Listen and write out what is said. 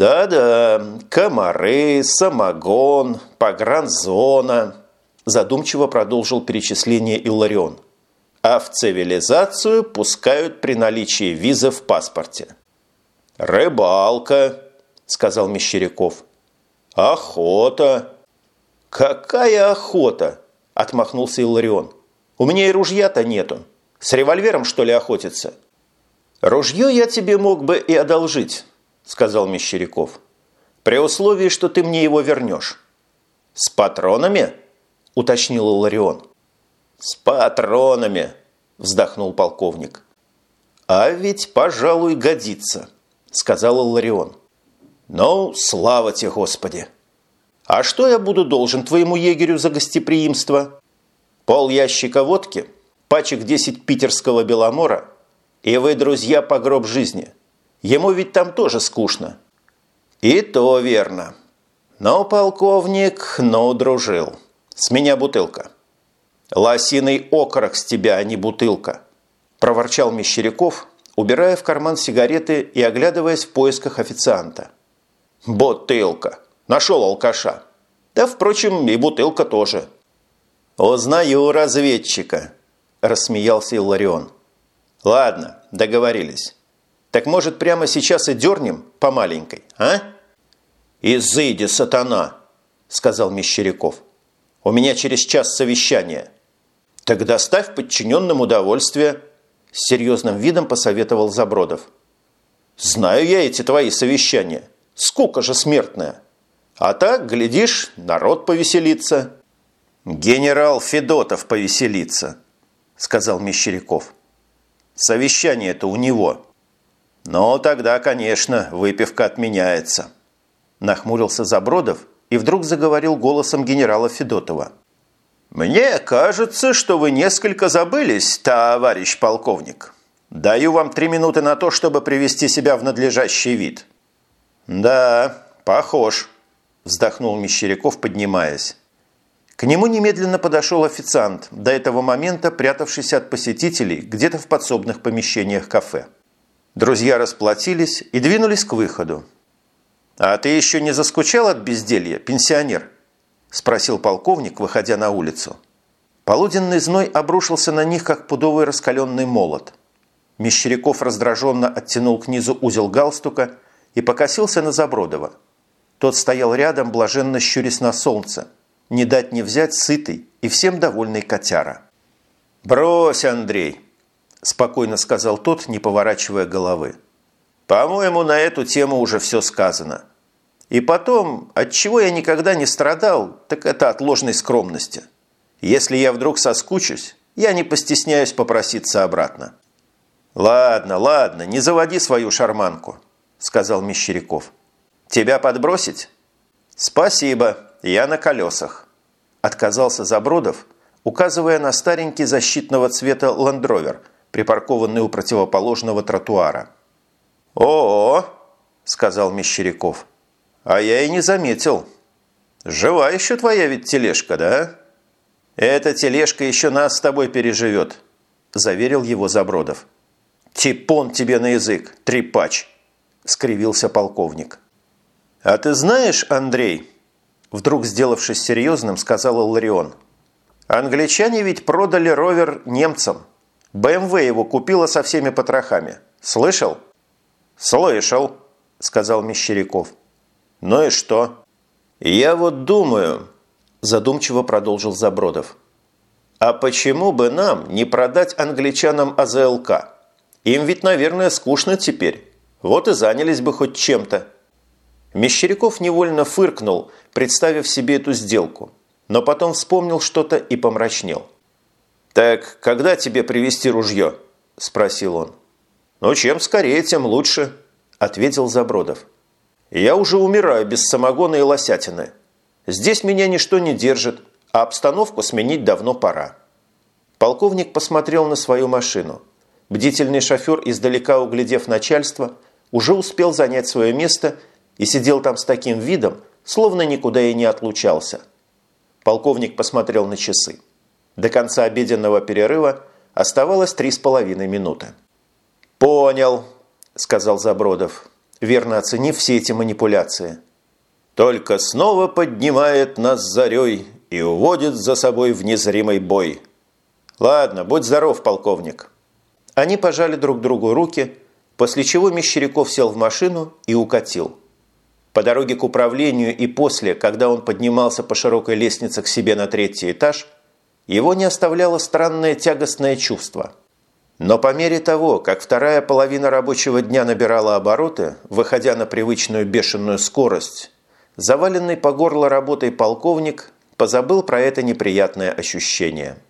«Да-да, комары, самогон, погранзона», задумчиво продолжил перечисление Илларион. «А в цивилизацию пускают при наличии визы в паспорте». «Рыбалка», – сказал Мещеряков. «Охота». «Какая охота?» – отмахнулся Илларион. «У меня и ружья-то нету. С револьвером, что ли, охотиться?» «Ружье я тебе мог бы и одолжить», – сказал Мещеряков. «При условии, что ты мне его вернешь». «С патронами?» – уточнил Илларион. «С патронами», – вздохнул полковник. «А ведь, пожалуй, годится». – сказал Ларион. «Ну, слава тебе, Господи! А что я буду должен твоему егерю за гостеприимство? Пол ящика водки, пачек 10 питерского беломора, и вы, друзья, по гроб жизни. Ему ведь там тоже скучно». «И то верно. Но полковник, ну, дружил. С меня бутылка». «Лосиный окорок с тебя, а не бутылка», – проворчал Мещеряков, убирая в карман сигареты и оглядываясь в поисках официанта. «Бутылка! Нашел алкаша! Да, впрочем, и бутылка тоже!» «Узнаю разведчика!» – рассмеялся Илларион. «Ладно, договорились. Так, может, прямо сейчас и дернем по маленькой, а?» «Изыди, сатана!» – сказал Мещеряков. «У меня через час совещание. Тогда ставь подчиненным удовольствие». С серьезным видом посоветовал Забродов. «Знаю я эти твои совещания. Скука же смертная. А так, глядишь, народ повеселится». «Генерал Федотов повеселится», – сказал Мещеряков. «Совещание-то у него». «Но тогда, конечно, выпивка отменяется», – нахмурился Забродов и вдруг заговорил голосом генерала Федотова. «Мне кажется, что вы несколько забылись, товарищ полковник. Даю вам три минуты на то, чтобы привести себя в надлежащий вид». «Да, похож», – вздохнул Мещеряков, поднимаясь. К нему немедленно подошел официант, до этого момента прятавшийся от посетителей где-то в подсобных помещениях кафе. Друзья расплатились и двинулись к выходу. «А ты еще не заскучал от безделья, пенсионер?» – спросил полковник, выходя на улицу. Полуденный зной обрушился на них, как пудовый раскаленный молот. Мещеряков раздраженно оттянул к низу узел галстука и покосился на Забродова. Тот стоял рядом, блаженно щурясь на солнце. Не дать не взять сытый и всем довольный котяра. «Брось, Андрей!» – спокойно сказал тот, не поворачивая головы. «По-моему, на эту тему уже все сказано. И потом, от чего я никогда не страдал, так это от ложной скромности. Если я вдруг соскучусь, я не постесняюсь попроситься обратно. «Ладно, ладно, не заводи свою шарманку», – сказал Мещеряков. «Тебя подбросить?» «Спасибо, я на колесах», – отказался Забродов, указывая на старенький защитного цвета ландровер, припаркованный у противоположного тротуара. «О-о!» – сказал Мещеряков. А я и не заметил. Жива еще твоя ведь тележка, да? Эта тележка еще нас с тобой переживет, заверил его Забродов. Типон тебе на язык, трепач, скривился полковник. А ты знаешь, Андрей, вдруг сделавшись серьезным, сказал Ларион, англичане ведь продали ровер немцам. БМВ его купила со всеми потрохами. Слышал? Слышал, сказал Мещеряков. «Ну и что?» «Я вот думаю», – задумчиво продолжил Забродов. «А почему бы нам не продать англичанам АЗЛК? Им ведь, наверное, скучно теперь. Вот и занялись бы хоть чем-то». Мещеряков невольно фыркнул, представив себе эту сделку, но потом вспомнил что-то и помрачнел. «Так когда тебе привезти ружье?» – спросил он. «Ну, чем скорее, тем лучше», – ответил Забродов. Я уже умираю без самогона и лосятины. Здесь меня ничто не держит, а обстановку сменить давно пора. Полковник посмотрел на свою машину. Бдительный шофер, издалека углядев начальство, уже успел занять свое место и сидел там с таким видом, словно никуда и не отлучался. Полковник посмотрел на часы. До конца обеденного перерыва оставалось три с половиной минуты. «Понял», – сказал Забродов. верно оценив все эти манипуляции. «Только снова поднимает нас зарей и уводит за собой в незримый бой. Ладно, будь здоров, полковник». Они пожали друг другу руки, после чего Мещеряков сел в машину и укатил. По дороге к управлению и после, когда он поднимался по широкой лестнице к себе на третий этаж, его не оставляло странное тягостное чувство. Но по мере того, как вторая половина рабочего дня набирала обороты, выходя на привычную бешеную скорость, заваленный по горло работой полковник позабыл про это неприятное ощущение –